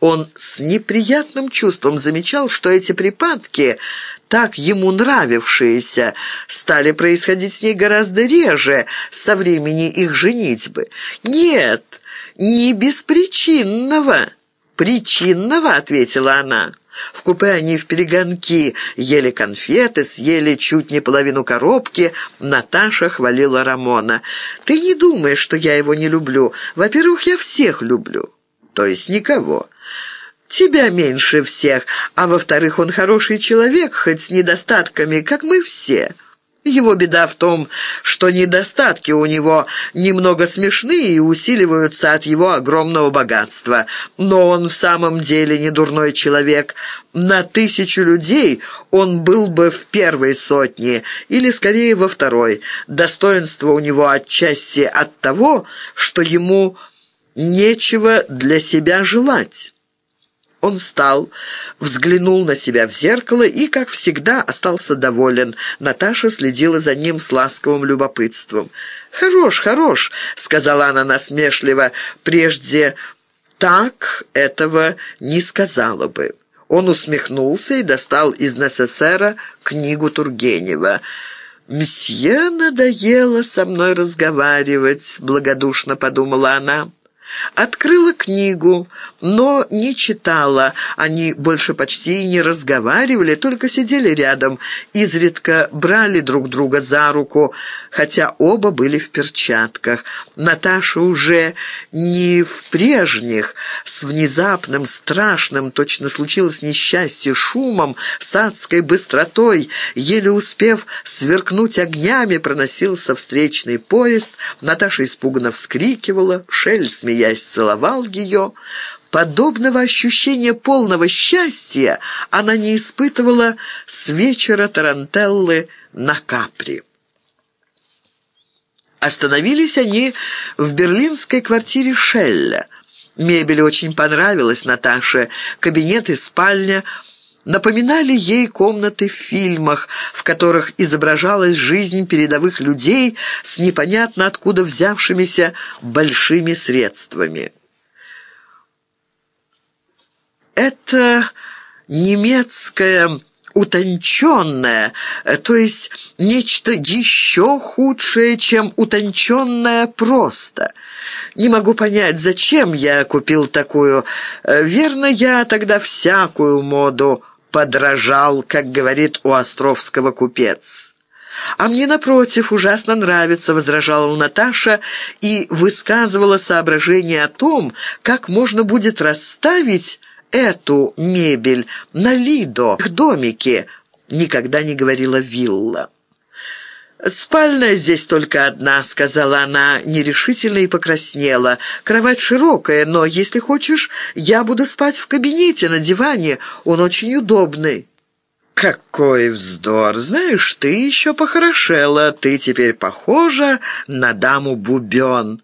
Он с неприятным чувством замечал, что эти припадки, так ему нравившиеся, стали происходить с ней гораздо реже со времени их женитьбы. Нет, не беспричинного. «Причинного», — ответила она. В купе они в перегонки ели конфеты, съели чуть не половину коробки. Наташа хвалила Рамона. «Ты не думаешь, что я его не люблю. Во-первых, я всех люблю. То есть никого. Тебя меньше всех. А во-вторых, он хороший человек, хоть с недостатками, как мы все». Его беда в том, что недостатки у него немного смешные и усиливаются от его огромного богатства. Но он в самом деле не дурной человек. На тысячу людей он был бы в первой сотне, или скорее во второй. Достоинство у него отчасти от того, что ему нечего для себя желать. Он встал, взглянул на себя в зеркало и, как всегда, остался доволен. Наташа следила за ним с ласковым любопытством. «Хорош, хорош», — сказала она насмешливо, — «прежде так этого не сказала бы». Он усмехнулся и достал из НССР книгу Тургенева. «Мсье надоело со мной разговаривать», — благодушно подумала она. Открыла книгу, но не читала. Они больше почти и не разговаривали, только сидели рядом, изредка брали друг друга за руку, хотя оба были в перчатках. Наташа уже не в прежних, с внезапным, страшным, точно случилось несчастье, шумом, с адской быстротой, еле успев сверкнуть огнями, проносился встречный поезд. Наташа испуганно вскрикивала, Шель смеялась смеясь, целовал ее. Подобного ощущения полного счастья она не испытывала с вечера Тарантеллы на Капри. Остановились они в берлинской квартире Шелля. Мебель очень понравилась Наташе, кабинет и спальня – напоминали ей комнаты в фильмах, в которых изображалась жизнь передовых людей с непонятно откуда взявшимися большими средствами. Это немецкая утонченное, то есть нечто еще худшее, чем утонченное просто. Не могу понять, зачем я купил такую. Верно, я тогда всякую моду подражал, как говорит у Островского купец. «А мне, напротив, ужасно нравится», — возражала Наташа и высказывала соображение о том, как можно будет расставить эту мебель на Лидо, их домике, никогда не говорила вилла. «Спальня здесь только одна», — сказала она нерешительно и покраснела. «Кровать широкая, но, если хочешь, я буду спать в кабинете на диване. Он очень удобный». «Какой вздор! Знаешь, ты еще похорошела. Ты теперь похожа на даму Бубен».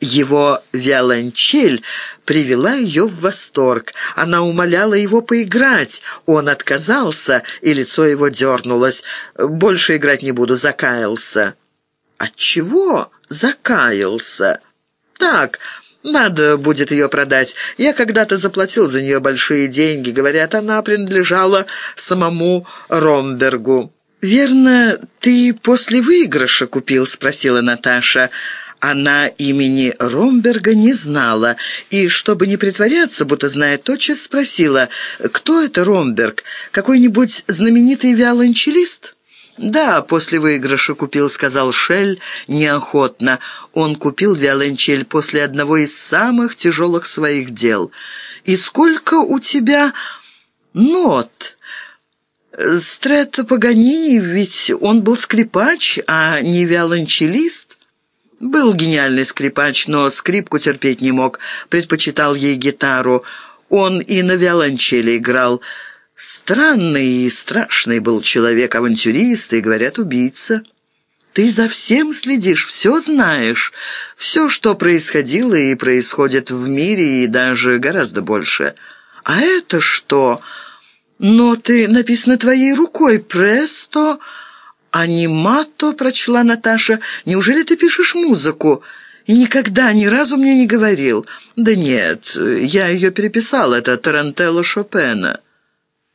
Его виолончель привела ее в восторг. Она умоляла его поиграть. Он отказался, и лицо его дернулось. «Больше играть не буду», — закаялся. «Отчего?» «Закаялся». «Так, надо будет ее продать. Я когда-то заплатил за нее большие деньги. Говорят, она принадлежала самому Ромбергу». «Верно, ты после выигрыша купил?» — спросила Наташа. Она имени Ромберга не знала, и, чтобы не притворяться, будто знает тотчас, спросила, кто это Ромберг, какой-нибудь знаменитый виолончелист? «Да, после выигрыша купил», — сказал Шель неохотно. Он купил виолончель после одного из самых тяжелых своих дел. «И сколько у тебя нот?» «Стретто Паганини, ведь он был скрипач, а не виолончелист». Был гениальный скрипач, но скрипку терпеть не мог, предпочитал ей гитару. Он и на виолончели играл. Странный и страшный был человек, авантюрист и, говорят, убийца. Ты за всем следишь, все знаешь. Все, что происходило и происходит в мире, и даже гораздо больше. А это что? Ноты написаны твоей рукой, престо... «Анимато», — прочла Наташа, — «неужели ты пишешь музыку?» И никогда, ни разу мне не говорил. Да нет, я ее переписал, это Тарантелло Шопена.